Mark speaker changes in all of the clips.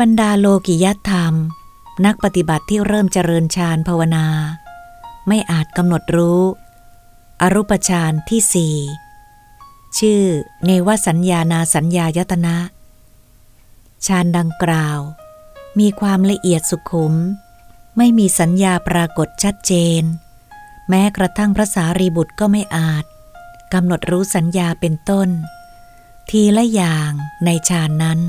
Speaker 1: บรรดาโลกิยธรรม นักปฏิบัติที่เริ่มเจริญฌานภาวนา ไม่อาจกำหนดรู้ อรูปฌานที่สี่ชื่อเนวสัญญานาสัญญายตนะฌานดังกล่าว มีความละเอียดสุขุม ไม่มีสัญญาปรากฏชัดเจน แม้กระทั่งพระสารีบุตรก็ไม่อาจกำหนดรู้สัญญาเป็นต้น ทีละอย่างในฌานนั้น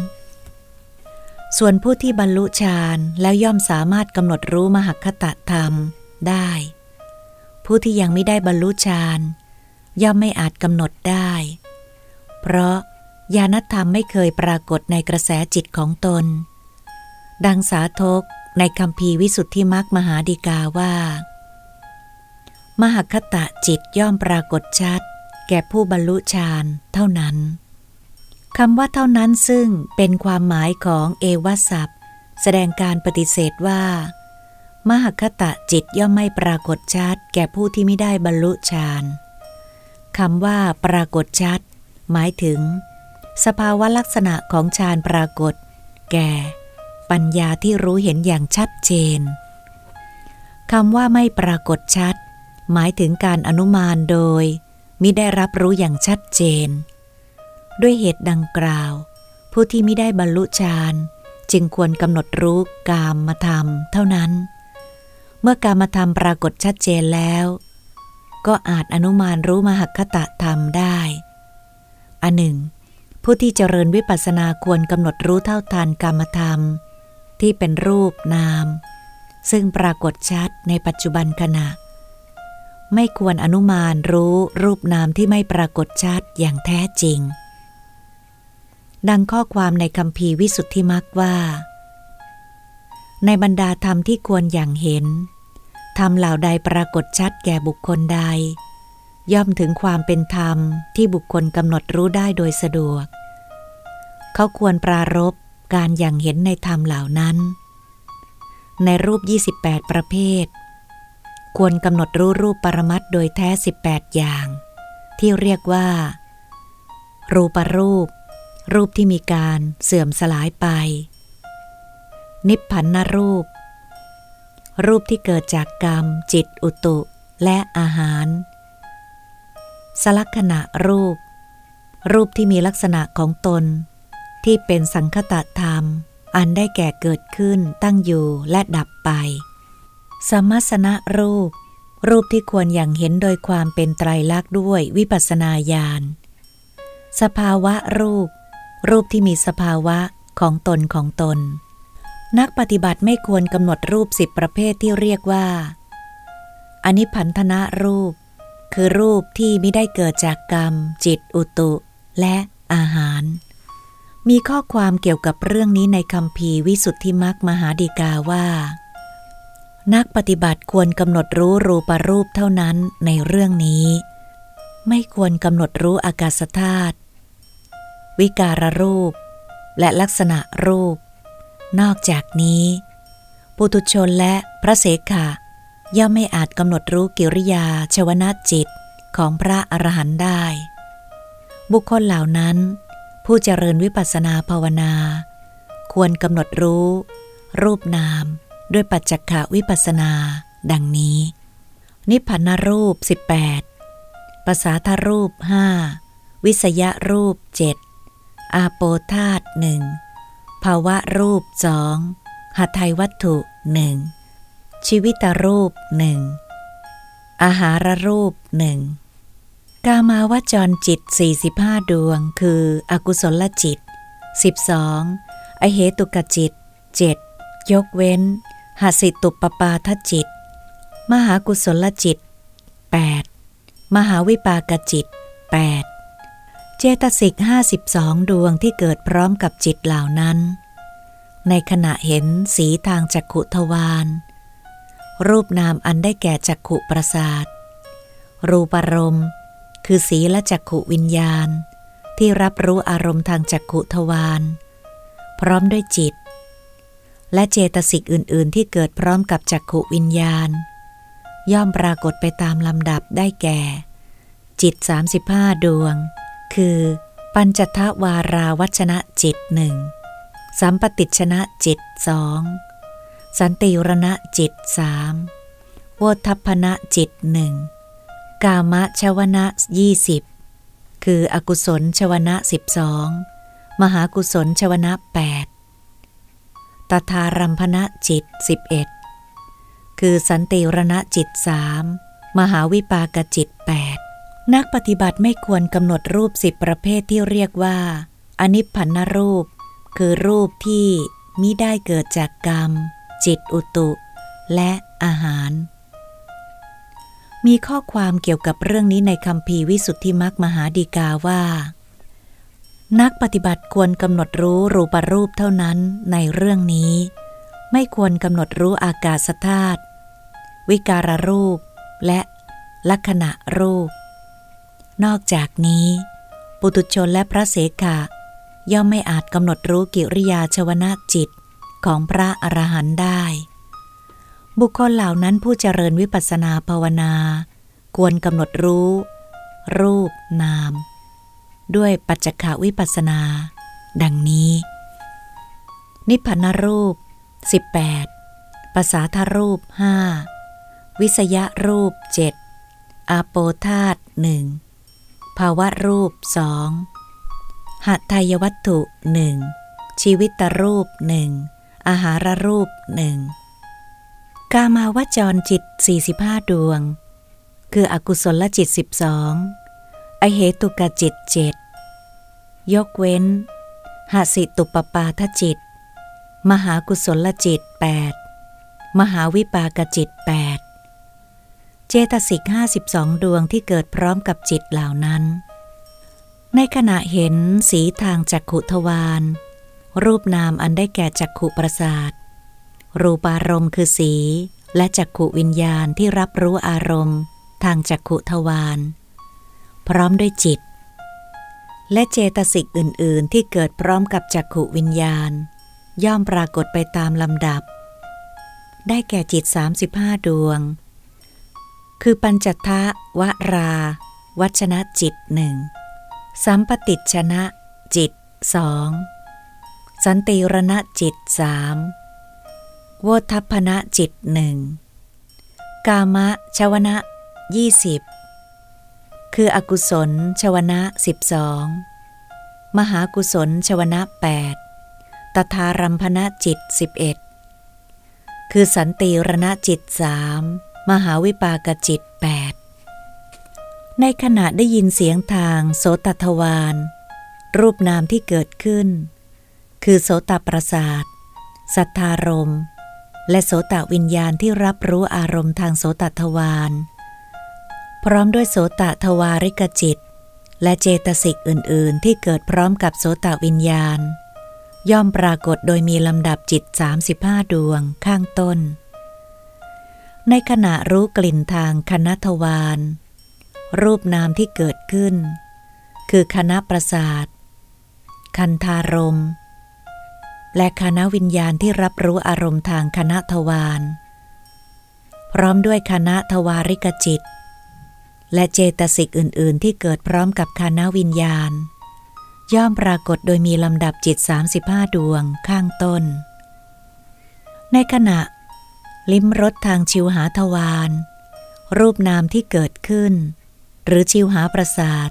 Speaker 1: ส่วนผู้ที่บรรลุฌานแล้วย่อมสามารถกำหนดรู้มหคตธรรมได้ ผู้ที่ยังไม่ได้บรรลุฌานย่อมไม่อาจกำหนดได้ เพราะญาณธรรมไม่เคยปรากฏในกระแสจิตของตน ดังสาทกในคำพีวิสุทธิมักมหาดีกาว่า มหคตะจิตย่อมปรากฏชัด แก่ผู้บรรลุฌานเท่านั้น คำว่าเท่านั้นซึ่งเป็นความหมายของเอวัสัพแสดงการปฏิเสธว่า มหคตะจิตย่อมไม่ปรากฏชัด แก่ผู้ที่ไม่ได้บรรลุฌานคำว่า ปรากฏชัด หมายถึง สภาวะลักษณะของฌานปรากฏ แก่ ปัญญาที่รู้เห็นอย่างชัดเจนคำว่าไม่ปรากฏชัด หมายถึงการอนุมานโดย มิได้รับรู้อย่างชัดเจน ด้วยเหตุดังกล่าว ผู้ที่ไม่ได้บรรลุฌานจึงควรกำหนดรู้กามมาทำเท่านั้น เมื่อกามธรรมปรากฏชัดเจนแล้ว ก็อาจอนุมานรู้มหคตะธรรมได้ อันหนึ่ง ผู้ที่เจริญวิปัสสนาควรกำหนดรู้เท่าทันกรรมธรรม ที่เป็นรูปนาม ซึ่งปรากฏชัดในปัจจุบันขณะ ไม่ควรอนุมานรู้รูปนามที่ไม่ปรากฏชัดอย่างแท้จริง ดังข้อความในคำพีวิสุทธิมักว่า ในบรรดาธรรมที่ควรอย่างเห็น ธรรมเหล่าใดปรากฏชัดแก่บุคคลใด ย่อมถึงความเป็นธรรมที่บุคคลกำหนดรู้ได้โดยสะดวก เขาควรปรารบการอย่างเห็นในธรรมเหล่านั้น ในรูป 28 ประเภท ควรกำหนดรู้รูปปรมัตโดยแท้ 18 อย่าง ที่เรียกว่า รูปรูป รูปที่มีการเสื่อมสลายไป นิพพันนรูป รูปที่เกิดจากกรรม จิตอุตุ และอาหาร สลักษณะรูป รูปที่มีลักษณะของตน ที่เป็นสังคตธรรม อันได้แก่เกิดขึ้นตั้งอยู่และดับไปสมัสนะรูป รูปที่ควรอย่างเห็นโดยความเป็นไตรลักษณ์ด้วยวิปัสนาญาณสภาวะรูป รูปที่มีสภาวะของตนของตน นักปฏิบัติไม่ควรกำหนดรูปสิบประเภทที่เรียกว่าอนิพันธนะรูป คือรูปที่ไม่ได้เกิดจากกรรม จิตอุตุ และอาหาร มีข้อความเกี่ยวกับเรื่องนี้ในคำพีวิสุทธิมักมหาดีกาว่า นักปฏิบัติควรกำหนดรู้รูปรูปเท่านั้นในเรื่องนี้ ไม่ควรกำหนดรู้อากาศธาตุ วิการรูป และลักษณะรูป นอกจากนี้ ปุถุชนและพระเสขะย่อมไม่อาจกำหนดรู้กิริยาชวนาจิตของพระอรหันต์ได้ บุคคลเหล่านั้น ผู้เจริญวิปัสสนาภาวนา ควรกำหนดรู้ รูปนามด้วยปัจจควิปัสสนาดังนี้ นิพพานรูป 18 ภาษาทรูปห้าวิสยรูปเจ็ด อาโปธาตหนึ่งภาวะรูปสองหัตถวัตถุหนึ่งชีวิตรูปหนึ่งอาหารรูปหนึ่งกามาวจรจิต 45 ดวง คือ อกุศลจิต 12 อเหตุกจิต 7 ยกเว้นหสิตุปปาทจิต มหากุศลจิต 8 มหาวิปากจิต 8 เจตสิกห้าสิบสองดวงที่เกิดพร้อมกับจิตเหล่านั้น ในขณะเห็นสีทางจักขุทวารรูปนามอันได้แก่จักขุประสาท รูปารมณ์ คือสีและจักขุวิญญาณ ที่รับรู้อารมณ์ทางจักขุทวารพร้อมด้วยจิต และเจตสิกอื่น ๆ ที่เกิดพร้อมกับจักขุวิญญาณ ย่อมปรากฏไปตามลำดับได้แก่ จิต 35 ดวง คือ ปัญจทวาราวัชนะจิตหนึ่งสัมปติชนะจิตสองสันติรณะจิตสามโวทัพนะจิตหนึ่งกามะชวนะยี่สิบคืออกุศลชวนะสิบสองมหากุศลชวนะแปดตถารัมพนะจิตสิบเอ็ดคือสันติรณะจิตสามมหาวิปากจิตแปด นักปฏิบัติไม่ควรกำหนดรูปสิบประเภทที่เรียกว่า อนิพพนรูป คือรูปที่มิได้เกิดจากกรรม จิตอุตุ และอาหาร มีข้อความเกี่ยวกับเรื่องนี้ในคำพีวิสุทธิมักมหาดีกาว่า นักปฏิบัติควรกำหนดรู้รูปรูปเท่านั้นในเรื่องนี้ ไม่ควรกำหนดรู้อากาศธาตุวิการรูปและลักษณะรูป นอกจากนี้ ปุตุชนและพระเสกะ ย่อมไม่อาจกำหนดรู้กิริยาชวนาจิตของพระอรหันต์ได้ บุคคลเหล่านั้นผู้เจริญวิปัสสนาภาวนา ควรกำหนดรู้ รูปนาม ด้วยปัจจขาวิปัสสนา ดังนี้ นิพพานรูป 18 ภาษาทรูป 5 วิสยรูป 7อาโปธาตหนึ่ง ภาวะรูปสองหัตถยวัตถุหนึ่งชีวิตรูปหนึ่งอาหารรูปหนึ่งกามาวจรจิต 45 ดวง คืออกุศลจิต 12 อเหตุกจิตเจ็ดยกเว้นหสิตุปปาทจิต มหากุศลจิต 8 มหาวิปากจิต 8 เจตสิก52ดวงที่เกิดพร้อมกับจิตเหล่านั้น ในขณะเห็นสีทางจักขุทวารรูปนามอันได้แก่จักขุประสาท รูปารมณ์คือสี และจักขุวิญญาณที่รับรู้อารมณ์ ทางจักขุทวารพร้อมด้วยจิต และเจตสิกอื่น ๆ ที่เกิดพร้อมกับจักขุวิญญาณ ย่อมปรากฏไปตามลำดับ ได้แก่จิต 35 ดวง คือปัญจทะวรา วัชนะจิตหนึ่งสัมปติชนะจิตสองสันติรณะจิตสามโวทัพนะจิตหนึ่งกามะชวนะยี่สิบคืออกุศลชวนะสิบสองมหากุศลชวนะแปดตถารัมพนะจิตสิบเอ็ดคือสันติรณะจิตสาม มหาวิปากจิตแปดในขณะได้ยินเสียงทางโสตทวารรูปนามที่เกิดขึ้น คือโสตประสาทสัทธารมและโสตวิญญาณที่รับรู้อารมณ์ทางโสตทวารพร้อมด้วยโสตทวาริกจิต และเจตสิกอื่น ๆ ที่เกิดพร้อมกับโสตวิญญาณ ย่อมปรากฏโดยมีลำดับจิต 35 ดวงข้างต้น ในขณะรู้กลิ่นทางคณะทวารรูปนามที่เกิดขึ้น คือคณะประสาท คันธารม และคณะวิญญาณที่รับรู้อารมณ์ทางคณะทวารพร้อมด้วยคณะทวาริกจิต และเจตสิกอื่น ๆ ที่เกิดพร้อมกับคณะวิญญาณ ย่อมปรากฏโดยมีลำดับจิต 35 ดวงข้างต้น ในขณะ ลิ้มรสทางชิวหาทวารรูปนามที่เกิดขึ้น หรือชิวหาประสาท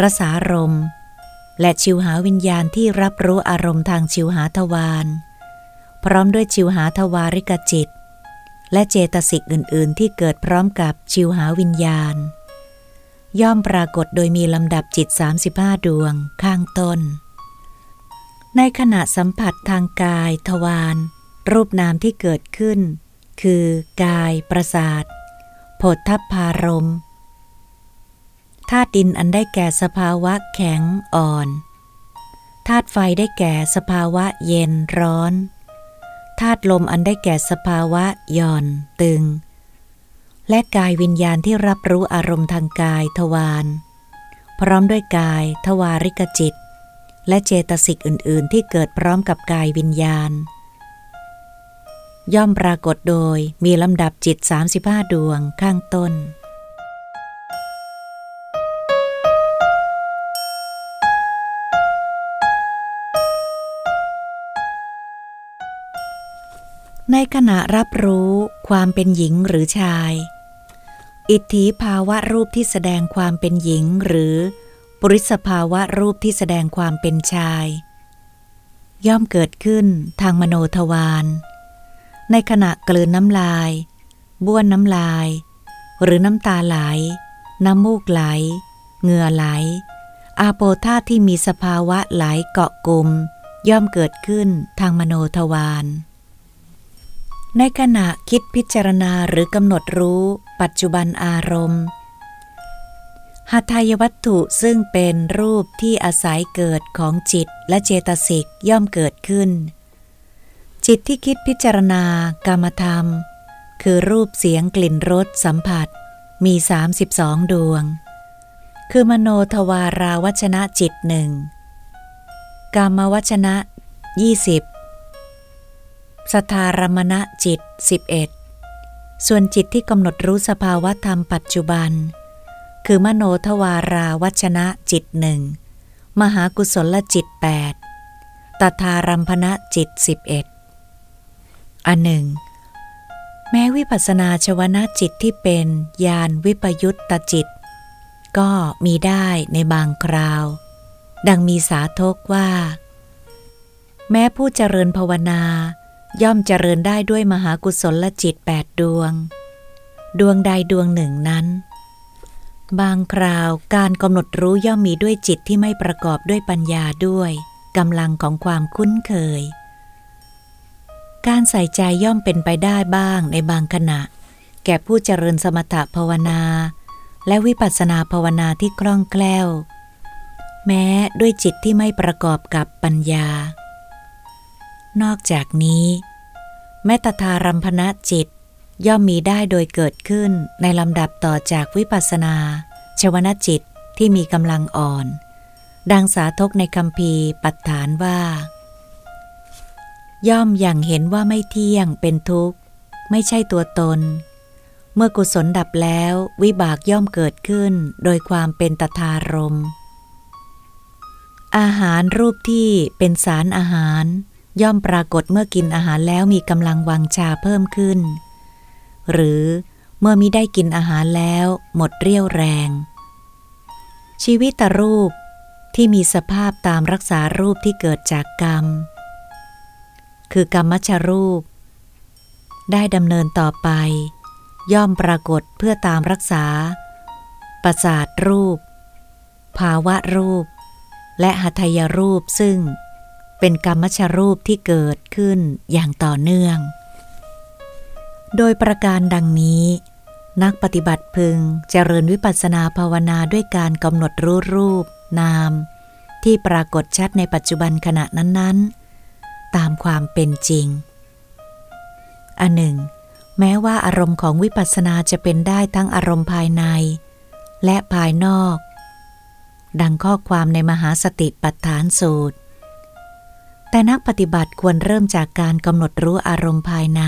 Speaker 1: รสารมและชิวหาวิญญาณที่รับรู้อารมณ์ทางชิวหาทวารพร้อมด้วยชิวหาทวาริกจิต และเจตสิกอื่น ๆ ที่เกิดพร้อมกับชิวหาวิญญาณ ย่อมปรากฏโดยมีลำดับจิต 35 ดวงข้างต้น ในขณะสัมผัสทางกายทวารรูปนามที่เกิดขึ้น คือกายประสาทโผฏฐัพพารมธาตุดินอันได้แก่สภาวะแข็งอ่อนธาตุไฟได้แก่สภาวะเย็นร้อนธาตุลมอันได้แก่สภาวะหย่อนตึง และกายวิญญาณที่รับรู้อารมณ์ทางกายทวารพร้อมด้วยกายทวาริกจิต และเจตสิกอื่น ๆ ที่เกิดพร้อมกับกายวิญญาณ ย่อมปรากฏโดยมีลำดับจิต 35 ดวงข้างต้น ในขณะรับรู้ความเป็นหญิงหรือชาย อิทธิภาวะรูปที่แสดงความเป็นหญิงหรือปริสภาวะรูปที่แสดงความเป็นชาย ย่อมเกิดขึ้นทางมโนทวาร ในขณะกลืนน้ำลาย บ้วนน้ำลาย หรือน้ำตาไหล น้ำมูกไหล เหงื่อไหล อาโปธาที่มีสภาวะไหลเกาะกลุ่มย่อมเกิดขึ้นทางมโนทวาร ในขณะคิดพิจารณาหรือกำหนดรู้ปัจจุบันอารมณ์หาทายวัตถุซึ่งเป็นรูปที่อาศัยเกิดของจิตและเจตสิกย่อมเกิดขึ้น จิตที่คิดพิจารณากรรมธรรม คือรูปเสียงกลิ่นรสสัมผัส มี 32 ดวง คือมโนทวาราวัชนะจิตหนึ่งกามวัชนะ 20 สทารมณะจิต 11 ส่วนจิตที่กำหนดรู้สภาวะธรรมปัจจุบัน คือมโนทวาราวัชนะจิตหนึ่งมหากุศลจิต 8 ตถารัมพณะจิต 11 อันหนึ่ง แม้วิปัสนาชวนาจิตที่เป็นญาณวิปยุตตจิต ก็มีได้ในบางคราว ดังมีสาทกว่า แม้ผู้เจริญภาวนา ย่อมเจริญได้ด้วยมหากุศลจิตแปดดวง ดวงใดดวงหนึ่งนั้น บางคราวการกำหนดรู้ย่อมมีด้วยจิตที่ไม่ประกอบด้วยปัญญาด้วยกำลังของความคุ้นเคย การใส่ใจย่อมเป็นไปได้บ้างในบางขณะ แก่ผู้เจริญสมถภาวนา และวิปัสสนาภาวนาที่คล่องแคล่ว แม้ด้วยจิตที่ไม่ประกอบกับปัญญา นอกจากนี้แม้ตถารัมพณจิตย่อมมีได้โดยเกิดขึ้นในลำดับต่อจากวิปัสสนาชวนาจิตที่มีกำลังอ่อน ดังสาทกในคำพีปัฏฐานว่า ย่อมอย่างเห็นว่าไม่เที่ยงเป็นทุกข์ ไม่ใช่ตัวตน เมื่อกุศลดับแล้ววิบากย่อมเกิดขึ้นโดยความเป็นตถารม อาหารรูปที่เป็นสารอาหาร ย่อมปรากฏเมื่อกินอาหารแล้วมีกำลังวังชาเพิ่มขึ้น หรือเมื่อมิได้กินอาหารแล้วหมดเรี่ยวแรง ชีวิตรูปที่มีสภาพตามรักษารูปที่เกิดจากกรรม คือกรรมชรูป ได้ดำเนินต่อไป ย่อมปรากฏเพื่อตามรักษา ประสาทรูป ภาวะรูป และหัตยรูปซึ่งเป็นกรรมชรูปที่เกิดขึ้นอย่างต่อเนื่อง โดยประการดังนี้นักปฏิบัติพึงเจริญวิปัสสนาภาวนาด้วยการกำหนดรู้รูป นาม ที่ปรากฏชัดในปัจจุบันขณะนั้นๆ ตามความเป็นจริง อันหนึ่ง แม้ว่าอารมณ์ของวิปัสสนาจะเป็นได้ทั้งอารมณ์ภายใน และภายนอก ดังข้อความในมหาสติปัฏฐานสูตร แต่นักปฏิบัติควรเริ่มจากการกำหนดรู้อารมณ์ภายใน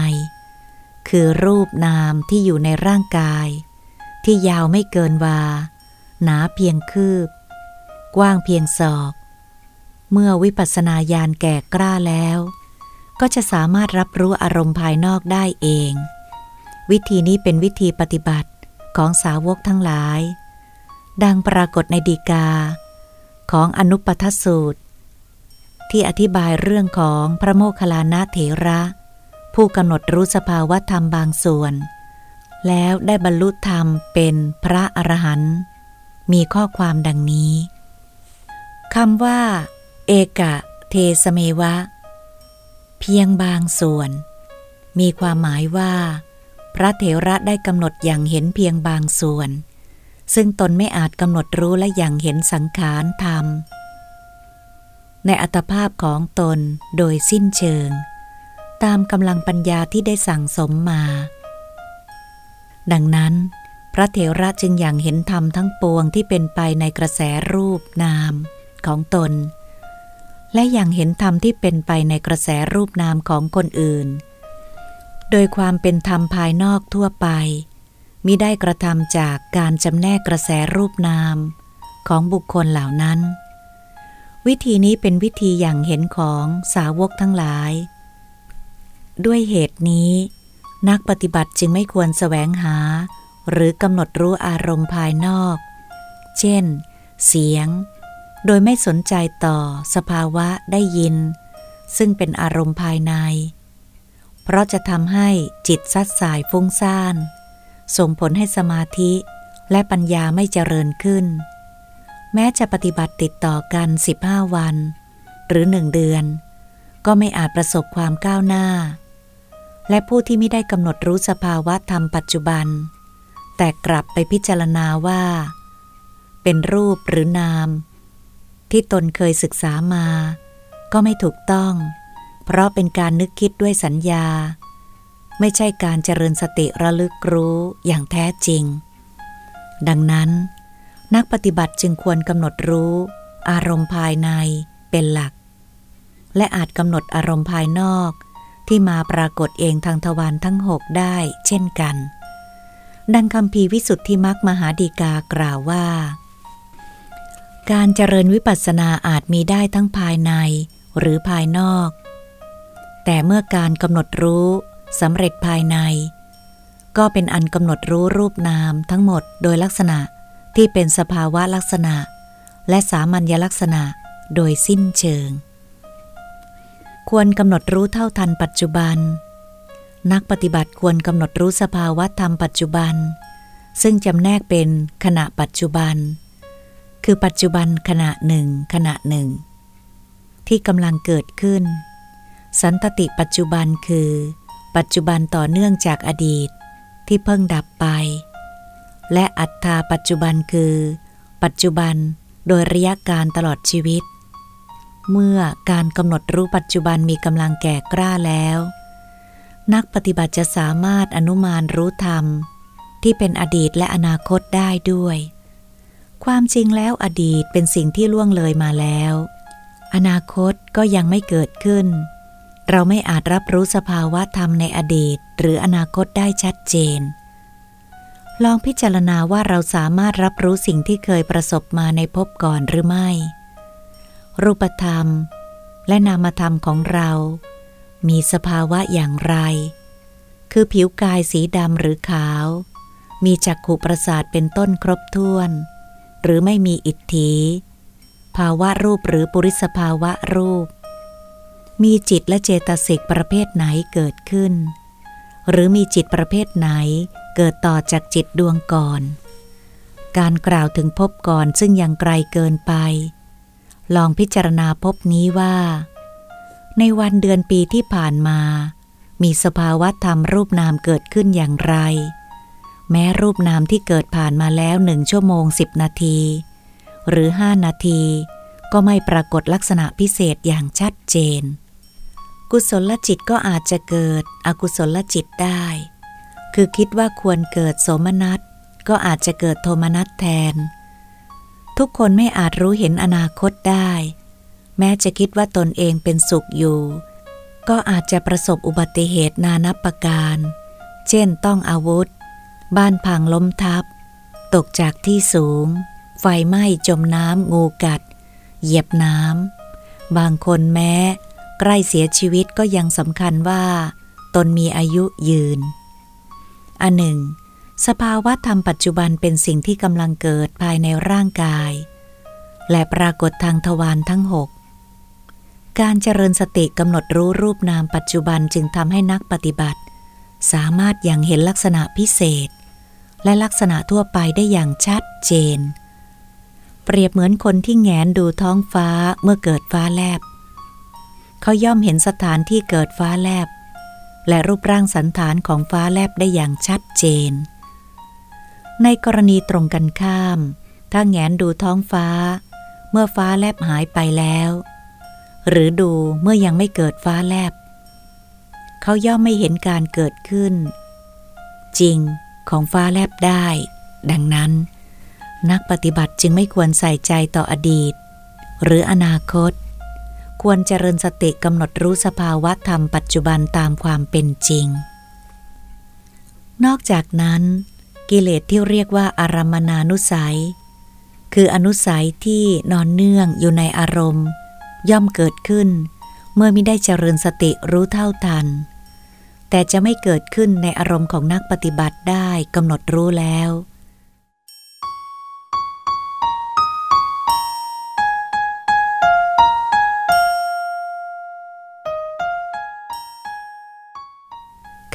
Speaker 1: คือรูปนามที่อยู่ในร่างกาย ที่ยาวไม่เกินวา หนาเพียงคืบ กว้างเพียงศอก เมื่อวิปัสสนาญาณแก่กล้าแล้ว ก็จะสามารถรับรู้อารมณ์ภายนอกได้เอง วิธีนี้เป็นวิธีปฏิบัติของสาวกทั้งหลาย ดังปรากฏในดีกา ของอนุปทสูตร ที่อธิบายเรื่องของพระโมคคัลลานะเถระ ผู้กำหนดรู้สภาวะธรรมบางส่วน แล้วได้บรรลุธรรมเป็นพระอรหันต์มีข้อความดังนี้คำว่า เอกะเทสเมวะ เพียงบางส่วน มีความหมายว่า พระเถระได้กำหนดอย่างเห็นเพียงบางส่วน ซึ่งตนไม่อาจกำหนดรู้และอย่างเห็นสังขารธรรม ในอัตภาพของตนโดยสิ้นเชิง ตามกำลังปัญญาที่ได้สั่งสมมา ดังนั้นพระเถระจึงอย่างเห็นธรรมทั้งปวงที่เป็นไปในกระแสรูปนามของตน และอย่างเห็นธรรมที่เป็นไปในกระแสรูปนามของคนอื่น โดยความเป็นธรรมภายนอกทั่วไปมิได้กระทำจากการจำแนกกระแสรูปนามของบุคคลเหล่านั้น วิธีนี้เป็นวิธีอย่างเห็นของสาวกทั้งหลาย ด้วยเหตุนี้ นักปฏิบัติจึงไม่ควรแสวงหา หรือกำหนดรู้อารมณ์ภายนอก เช่น เสียง โดยไม่สนใจต่อสภาวะได้ยิน ซึ่งเป็นอารมณ์ภายใน เพราะจะทำให้จิตซัดสายฟุ้งซ่าน ส่งผลให้สมาธิและปัญญาไม่เจริญขึ้น แม้จะปฏิบัติติดต่อกัน 15 วัน หรือหนึ่งเดือน ก็ไม่อาจประสบความก้าวหน้า และผู้ที่ไม่ได้กำหนดรู้สภาวะธรรมปัจจุบัน แต่กลับไปพิจารณาว่า เป็นรูปหรือนาม ที่ตนเคยศึกษามา ก็ไม่ถูกต้อง เพราะเป็นการนึกคิดด้วยสัญญา ไม่ใช่การเจริญสติระลึกรู้อย่างแท้จริง ดังนั้น นักปฏิบัติจึงควรกำหนดรู้ อารมณ์ภายในเป็นหลัก และอาจกำหนดอารมณ์ภายนอกที่มาปรากฏเองทางทวารทั้งหกได้เช่นกัน ดังคำพีวิสุทธิมักมหาดีกากล่าวว่า การเจริญวิปัสสนาอาจมีได้ทั้งภายในหรือภายนอก แต่เมื่อการกำหนดรู้สำเร็จภายใน ก็เป็นอันกำหนดรู้รูปนามทั้งหมดโดยลักษณะที่เป็นสภาวะลักษณะ และสามัญลักษณะโดยสิ้นเชิง ควรกำหนดรู้เท่าทันปัจจุบัน นักปฏิบัติควรกำหนดรู้สภาวะธรรมปัจจุบัน ซึ่งจำแนกเป็นขณะปัจจุบัน คือปัจจุบันขณะหนึ่งขณะหนึ่ง ที่กำลังเกิดขึ้น สันตติปัจจุบันคือ ปัจจุบันต่อเนื่องจากอดีตที่เพิ่งดับไป และอัตตาปัจจุบันคือ ปัจจุบันโดยระยะการตลอดชีวิต เมื่อการกำหนดรู้ปัจจุบันมีกำลังแก่กล้าแล้ว นักปฏิบัติจะสามารถอนุมานรู้ธรรม ที่เป็นอดีตและอนาคตได้ด้วย ความจริงแล้วอดีตเป็นสิ่งที่ล่วงเลยมาแล้ว อนาคตก็ยังไม่เกิดขึ้น เราไม่อาจรับรู้สภาวะธรรมในอดีต หรืออนาคตได้ชัดเจน ลองพิจารณาว่าเราสามารถรับรู้สิ่งที่เคยประสบมาในภพก่อนหรือไม่ รูปธรรม และนามธรรมของเรา มีสภาวะอย่างไร คือผิวกายสีดำหรือขาว มีจักขุประสาทเป็นต้นครบถ้วน หรือไม่มีอิทธิภาวะรูปหรือปุริสภาวะรูป มีจิตและเจตสิกประเภทไหนเกิดขึ้น หรือมีจิตประเภทไหนเกิดต่อจากจิตดวงก่อน การกล่าวถึงพบก่อนซึ่งยังไกลเกินไป ลองพิจารณาพบนี้ว่า ในวันเดือนปีที่ผ่านมา มีสภาวะธรรมรูปนามเกิดขึ้นอย่างไร แม้รูปนามที่เกิดผ่านมาแล้วหนึ่งชั่วโมงสิบนาที หรือห้านาที ก็ไม่ปรากฏลักษณะพิเศษอย่างชัดเจน กุศลจิตก็อาจจะเกิดอกุศลจิตได้ คือคิดว่าควรเกิดโสมนัสก็อาจจะเกิดโทมนัสแทน ทุกคนไม่อาจรู้เห็นอนาคตได้ แม้จะคิดว่าตนเองเป็นสุขอยู่ ก็อาจจะประสบอุบัติเหตุนานับประการ เช่นต้องอาวุธ บ้านพังล้มทับ ตกจากที่สูง ไฟไหม้จมน้ำงูกัด เหยียบน้ำ บางคนแม้ ใกล้เสียชีวิตก็ยังสำคัญว่า ตนมีอายุยืน อันหนึ่ง สภาวะธรรมปัจจุบันเป็นสิ่งที่กำลังเกิดภายในร่างกาย และปรากฏทางทวารทั้งหกการเจริญสติกำหนดรู้รูปนามปัจจุบันจึงทำให้นักปฏิบัติ สามารถอย่างเห็นลักษณะพิเศษ และลักษณะทั่วไปได้อย่างชัดเจน เปรียบเหมือนคนที่แงนดูท้องฟ้าเมื่อเกิดฟ้าแลบ เขาย่อมเห็นสถานที่เกิดฟ้าแลบ และรูปร่างสันฐานของฟ้าแลบได้อย่างชัดเจน ในกรณีตรงกันข้าม ถ้าแงนดูท้องฟ้า เมื่อฟ้าแลบหายไปแล้ว หรือดูเมื่อยังไม่เกิดฟ้าแลบ เขาย่อมไม่เห็นการเกิดขึ้น จริง ของฟ้าแลบได้ ดังนั้น นักปฏิบัติจึงไม่ควรใส่ใจต่ออดีต หรืออนาคต ควรเจริญสติกำหนดรู้สภาวะธรรมปัจจุบันตามความเป็นจริง นอกจากนั้น กิเลสที่เรียกว่าอารมณานุสัย คืออนุสัยที่นอนเนื่องอยู่ในอารมณ์ ย่อมเกิดขึ้น เมื่อไมิได้เจริญสติรู้เท่าทัน แต่จะไม่เกิดขึ้นในอารมณ์ของนักปฏิบัติได้กำหนดรู้แล้ว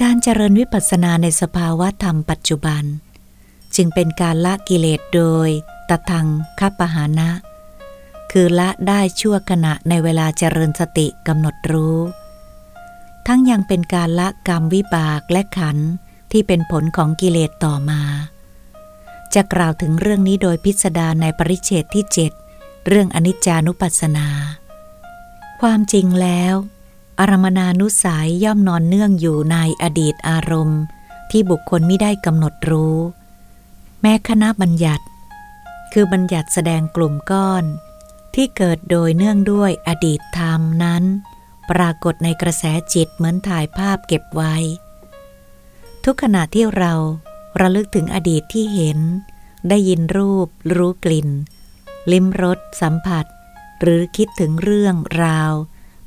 Speaker 1: การเจริญวิปัสสนาในสภาวะธรรมปัจจุบัน จึงเป็นการละกิเลสโดยตทังคัปหานะ คือละได้ชั่วขณะในเวลาเจริญสติกำหนดรู้ ทั้งยังเป็นการละกรรมวิบากและขันที่เป็นผลของกิเลสต่อมา จะกล่าวถึงเรื่องนี้โดยพิสดารในปริเชตที่เจ็ดเรื่องอนิจจานุปัสสนา ความจริงแล้ว อารมณานุสัยย่อมนอนเนื่องอยู่ในอดีตอารมณ์ ที่บุคคลไม่ได้กำหนดรู้ แม้คณะบัญญัติ คือบัญญัติแสดงกลุ่มก้อน ที่เกิดโดยเนื่องด้วยอดีตธรรมนั้น ปรากฏในกระแสจิตเหมือนถ่ายภาพเก็บไว้ ทุกขณะที่เราระลึกถึงอดีตที่เห็น ได้ยินรูป รู้กลิ่น ลิ้มรสสัมผัส หรือคิดถึงเรื่องราว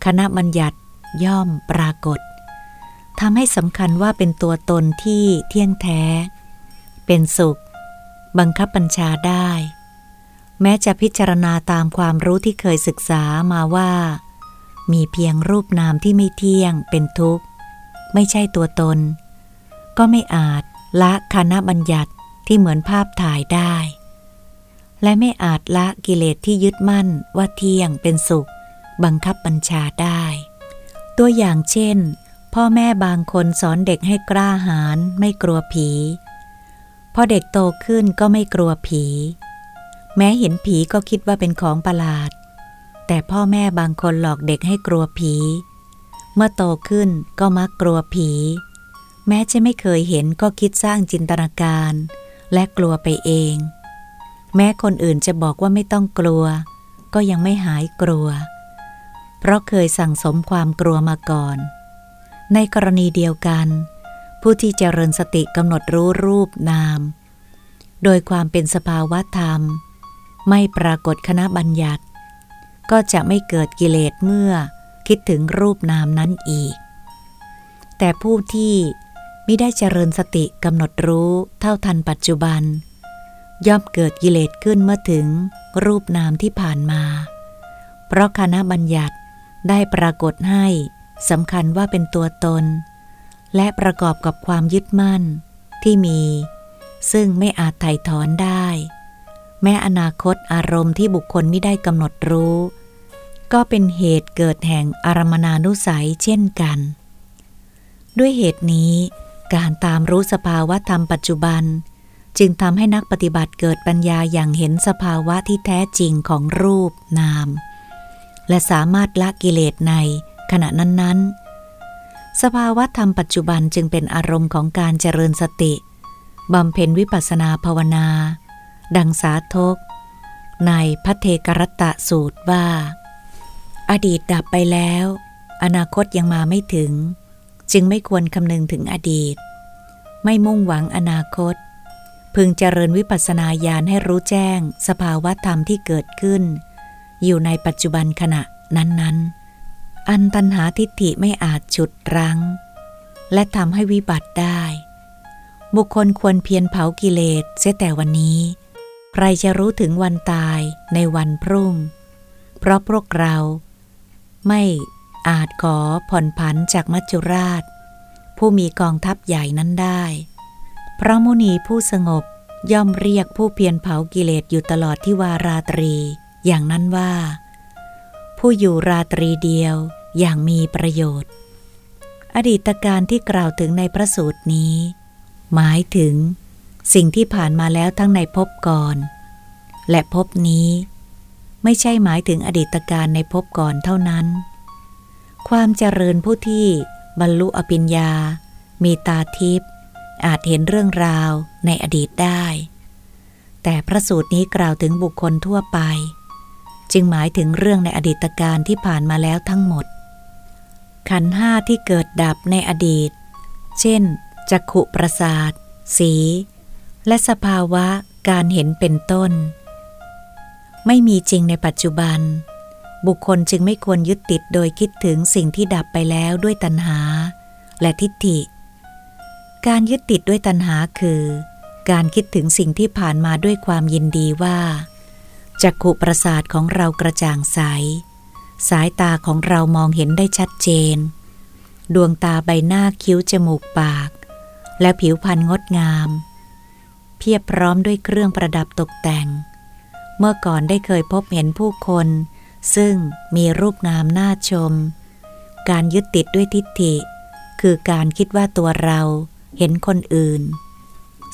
Speaker 1: คณะบัญญัติย่อมปรากฏทำให้สำคัญว่าเป็นตัวตนที่เที่ยงแท้ เป็นสุข บังคับบัญชาได้ แม้จะพิจารณาตามความรู้ที่เคยศึกษามาว่า มีเพียงรูปนามที่ไม่เที่ยงเป็นทุกข์ ไม่ใช่ตัวตน ก็ไม่อาจละคณะบัญญัติที่เหมือนภาพถ่ายได้ และไม่อาจละกิเลสที่ยึดมั่นว่าเที่ยงเป็นสุข บังคับบัญชาได้ ตัวอย่างเช่น พ่อแม่บางคนสอนเด็กให้กล้าหาญไม่กลัวผี พอเด็กโตขึ้นก็ไม่กลัวผี แม้เห็นผีก็คิดว่าเป็นของประหลาด แต่พ่อแม่บางคนหลอกเด็กให้กลัวผี เมื่อโตขึ้นก็มักกลัวผี แม้จะไม่เคยเห็นก็คิดสร้างจินตนาการ และกลัวไปเอง แม้คนอื่นจะบอกว่าไม่ต้องกลัว ก็ยังไม่หายกลัว เพราะเคยสั่งสมความกลัวมาก่อน ในกรณีเดียวกัน ผู้ที่เจริญสติกำหนดรู้รูปนาม โดยความเป็นสภาวะธรรม ไม่ปรากฏคณะบัญญัติ ก็จะไม่เกิดกิเลสเมื่อคิดถึงรูปนามนั้นอีก แต่ผู้ที่ไม่ได้เจริญสติกำหนดรู้เท่าทันปัจจุบัน ย่อมเกิดกิเลสขึ้นเมื่อถึงรูปนามที่ผ่านมา เพราะคณะบัญญัติได้ปรากฏให้สำคัญว่าเป็นตัวตน และประกอบกับความยึดมั่นที่มี ซึ่งไม่อาจไถ่ถอนได้ แม้อนาคตอารมณ์ที่บุคคลไม่ได้กำหนดรู้ ก็เป็นเหตุเกิดแห่งอารมณานุสัยเช่นกัน ด้วยเหตุนี้การตามรู้สภาวะธรรมปัจจุบัน จึงทำให้นักปฏิบัติเกิดปัญญาอย่างเห็นสภาวะที่แท้จริงของรูปนาม และสามารถละกิเลสในขณะนั้นๆ สภาวะธรรมปัจจุบันจึงเป็นอารมณ์ของการเจริญสติบำเพ็ญวิปัสสนาภาวนา ดังสาธกในพระเทกรตะสูตรว่า อดีตดับไปแล้ว อนาคตยังมาไม่ถึง จึงไม่ควรคำนึงถึงอดีต ไม่มุ่งหวังอนาคต พึงเจริญวิปัสสนาญาณให้รู้แจ้งสภาวะธรรมที่เกิดขึ้น อยู่ในปัจจุบันขณะนั้นๆ อันตันหาทิฏฐิไม่อาจฉุดรั้ง และทำให้วิบัติได้บุคคลควรเพียรเผากิเลสเสียแต่วันนี้ ใครจะรู้ถึงวันตายในวันพรุ่ง เพราะพวกเราไม่อาจขอผ่อนผันจากมัจจุราช ผู้มีกองทัพใหญ่นั้นได้ พระมุนีผู้สงบย่อมเรียกผู้เพียรเผากิเลสอยู่ตลอดที่วาราตรี อย่างนั้นว่า ผู้อยู่ราตรีเดียวอย่างมีประโยชน์ อดีตการที่กล่าวถึงในพระสูตรนี้ หมายถึง สิ่งที่ผ่านมาแล้วทั้งในภพก่อน และภพนี้ ไม่ใช่หมายถึงอดีตการในภพก่อนเท่านั้น ความเจริญผู้ที่บรรลุอภิญญา มีตาทิพย์อาจเห็นเรื่องราวในอดีตได้ แต่พระสูตรนี้กล่าวถึงบุคคลทั่วไป จึงหมายถึงเรื่องในอดีตการที่ผ่านมาแล้วทั้งหมด ขันห้าที่เกิดดับในอดีต เช่นจักขุประสาท สี และสภาวะการเห็นเป็นต้น ไม่มีจริงในปัจจุบัน บุคคลจึงไม่ควรยึดติดโดยคิดถึงสิ่งที่ดับไปแล้วด้วยตัณหา และทิฏฐิ การยึดติดด้วยตัณหาคือ การคิดถึงสิ่งที่ผ่านมาด้วยความยินดีว่าจักขุประสาทของเรากระจ่างใส สายตาของเรามองเห็นได้ชัดเจน ดวงตาใบหน้าคิ้วจมูกปาก และผิวพรรณงดงาม เพียบพร้อมด้วยเครื่องประดับตกแต่ง เมื่อก่อนได้เคยพบเห็นผู้คน ซึ่งมีรูปงามน่าชม การยึดติดด้วยทิฏฐิ คือการคิดว่าตัวเราเห็นคนอื่น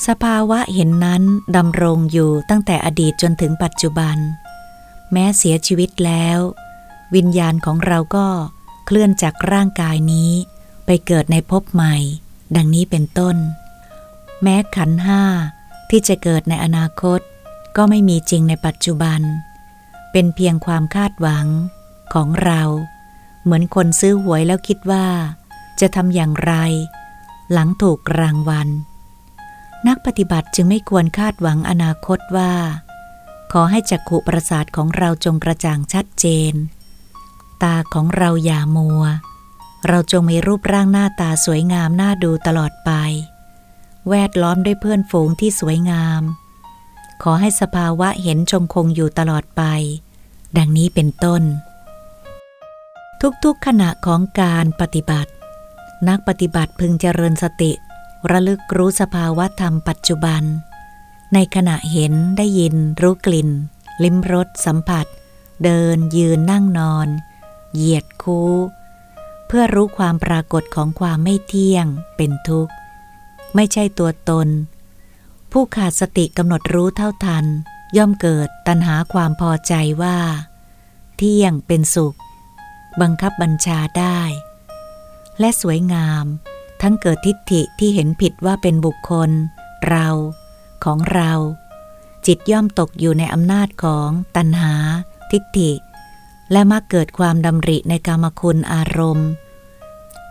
Speaker 1: สภาวะเห็นนั้นดำรงอยู่ตั้งแต่อดีตจนถึงปัจจุบัน แม้เสียชีวิตแล้ว วิญญาณของเราก็เคลื่อนจากร่างกายนี้ไปเกิดในภพใหม่ ดังนี้เป็นต้น แม้ขันห้า ที่จะเกิดในอนาคต ก็ไม่มีจริงในปัจจุบัน เป็นเพียงความคาดหวังของเรา เหมือนคนซื้อหวยแล้วคิดว่า จะทำอย่างไร หลังถูกรางวัล นักปฏิบัติจึงไม่ควรคาดหวังอนาคตว่า ขอให้จักขุประสาทของเราจงกระจ่างชัดเจน ตาของเราอย่ามัว เราจงมีรูปร่างหน้าตาสวยงามน่าดูตลอดไป แวดล้อมด้วยเพื่อนฝูงที่สวยงาม ขอให้สภาวะเห็นชงคงอยู่ตลอดไป ดังนี้เป็นต้น ทุกๆขณะของการปฏิบัติ นักปฏิบัติพึงเจริญสติ ระลึกรู้สภาวะธรรมปัจจุบัน ในขณะเห็นได้ยิน รู้กลิ่น ลิ้มรสสัมผัส เดินยืนนั่งนอน เหยียดคู้เพื่อรู้ความปรากฏของความไม่เที่ยงเป็นทุกข์ ไม่ใช่ตัวตน ผู้ขาดสติกำหนดรู้เท่าทัน ย่อมเกิดตัณหาความพอใจว่า เที่ยงเป็นสุข บังคับบัญชาได้ และสวยงาม ทั้งเกิดทิฏฐิที่เห็นผิดว่าเป็นบุคคล เราของเรา จิตย่อมตกอยู่ในอำนาจของตัณหา ทิฏฐิ และมักเกิดความดำริในกรรมคุณอารมณ์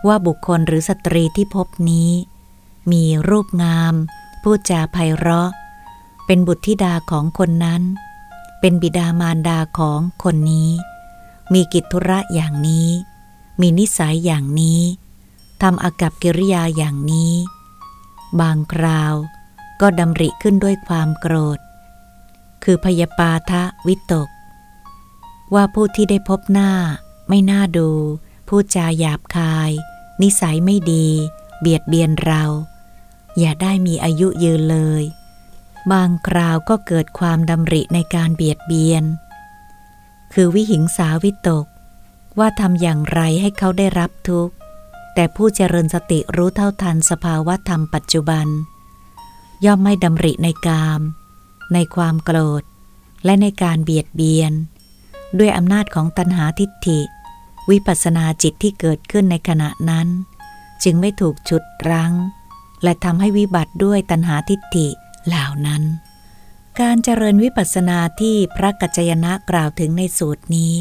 Speaker 1: ว่าบุคคลหรือสตรีที่พบนี้ มีรูปงาม พูดจาไพเราะ เป็นบุตรธิดาของคนนั้น เป็นบิดามารดาของคนนี้ มีกิจธุระอย่างนี้ มีนิสัยอย่างนี้ทำอากับกิริยาอย่างนี้ บางคราวก็ดำริขึ้นด้วยความโกรธ คือพยาปาทะวิตก ว่าผู้ที่ได้พบหน้า ไม่น่าดู ผู้จาหยาบคาย นิสัยไม่ดี เบียดเบียนเรา อย่าได้มีอายุยืนเลย บางคราวก็เกิดความดำริในการเบียดเบียน คือวิหิงสาวิตก ว่าทำอย่างไรให้เขาได้รับทุกข์ แต่ผู้เจริญสติรู้เท่าทันสภาวะธรรมปัจจุบัน ย่อมไม่ดำริในกาม ในความโกรธ และในการเบียดเบียน ด้วยอำนาจของตัณหาทิฏฐิ วิปัสนาจิตที่เกิดขึ้นในขณะนั้น จึงไม่ถูกฉุดรั้ง และทำให้วิบัติด้วยตัณหาทิฏฐิเหล่านั้น การเจริญวิปัสนาที่พระกัจจยนะกล่าวถึงในสูตรนี้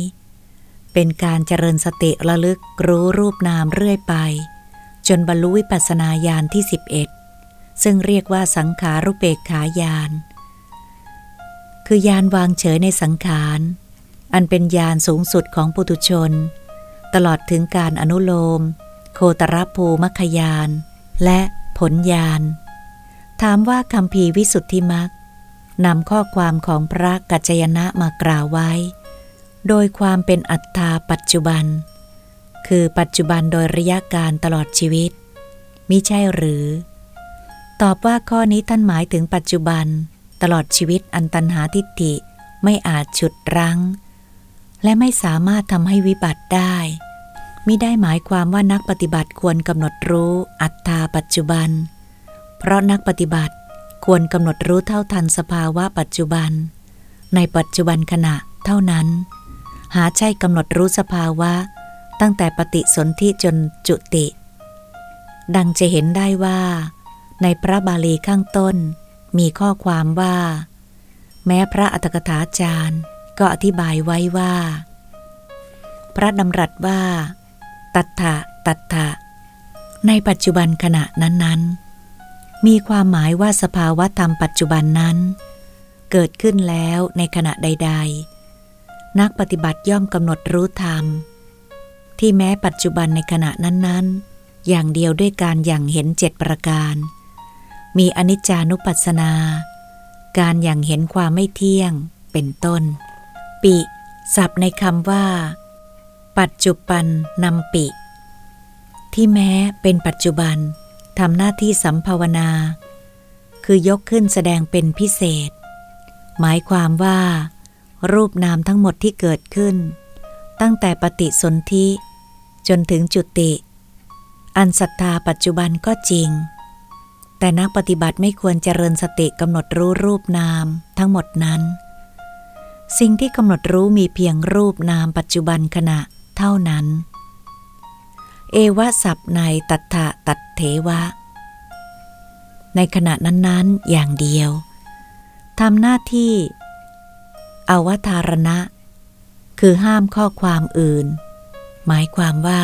Speaker 1: เป็นการเจริญสติระลึกรู้รูปนามเรื่อยไป จนบรรลุวิปัสสนาญาณที่ 11 ซึ่งเรียกว่าสังขารุเปกขายานคือญาณวางเฉยในสังขาร อันเป็นญาณสูงสุดของปุถุชน ตลอดถึงการอนุโลม โคตรภูมัคยาน และ ผลญาณ ถามว่าคำพีวิสุทธิมักนำข้อความของพระกัจจยนะมากล่าวไว้ โดยความเป็นอัตตาปัจจุบัน คือปัจจุบันโดยระยะการตลอดชีวิตมิใช่หรือ ตอบว่าข้อนี้ท่านหมายถึงปัจจุบัน ตลอดชีวิตอันตันหาทิฏฐิไม่อาจฉุดรั้ง และไม่สามารถทำให้วิบัติได้ มิได้หมายความว่านักปฏิบัติควรกำหนดรู้อัตตาปัจจุบัน เพราะนักปฏิบัติควรกำหนดรู้เท่าทันสภาวะปัจจุบัน ในปัจจุบันขณะเท่านั้น หาใช่กำหนดรู้สภาวะ ตั้งแต่ปฏิสนธิจนจุติ ดังจะเห็นได้ว่า ในพระบาลีข้างต้น มีข้อความว่า แม้พระอัตถกถาจารย์ก็อธิบายไว้ว่า พระดำรัสว่า ตัทธะตัทธะในปัจจุบันขณะนั้นๆ มีความหมายว่าสภาวะธรรมปัจจุบันนั้น เกิดขึ้นแล้วในขณะใด ๆ นักปฏิบัติย่อมกำหนดรู้ธรรม ที่แม้ปัจจุบันในขณะนั้นๆ อย่างเดียวด้วยการอย่างเห็นเจ็ดประการ มีอนิจจานุปัสสนา การอย่างเห็นความไม่เที่ยงเป็นต้น ปิ ศัพท์ในคำว่า ปัจจุบันนำปิ ที่แม้เป็นปัจจุบันทำหน้าที่สัมภาวนา คือยกขึ้นแสดงเป็นพิเศษ หมายความว่า รูปนามทั้งหมดที่เกิดขึ้น ตั้งแต่ปฏิสนธิจนถึงจุติ อันศรัทธาปัจจุบันก็จริง แต่นักปฏิบัติไม่ควรเจริญสติกำหนดรู้รูปนามทั้งหมดนั้น สิ่งที่กำหนดรู้มีเพียงรูปนามปัจจุบันขณะ เท่านั้น เอวสับในตัทธะตัดเทวะ ในขณะนั้นๆอย่างเดียวทำหน้าที่ อวตารณะ คือห้ามข้อความอื่น หมายความว่า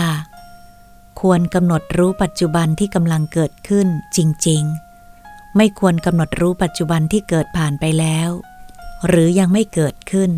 Speaker 1: ควรกำหนดรู้ปัจจุบันที่กำลังเกิดขึ้นจริง ๆ ไม่ควรกำหนดรู้ปัจจุบันที่เกิดผ่านไปแล้ว หรือยังไม่เกิดขึ้น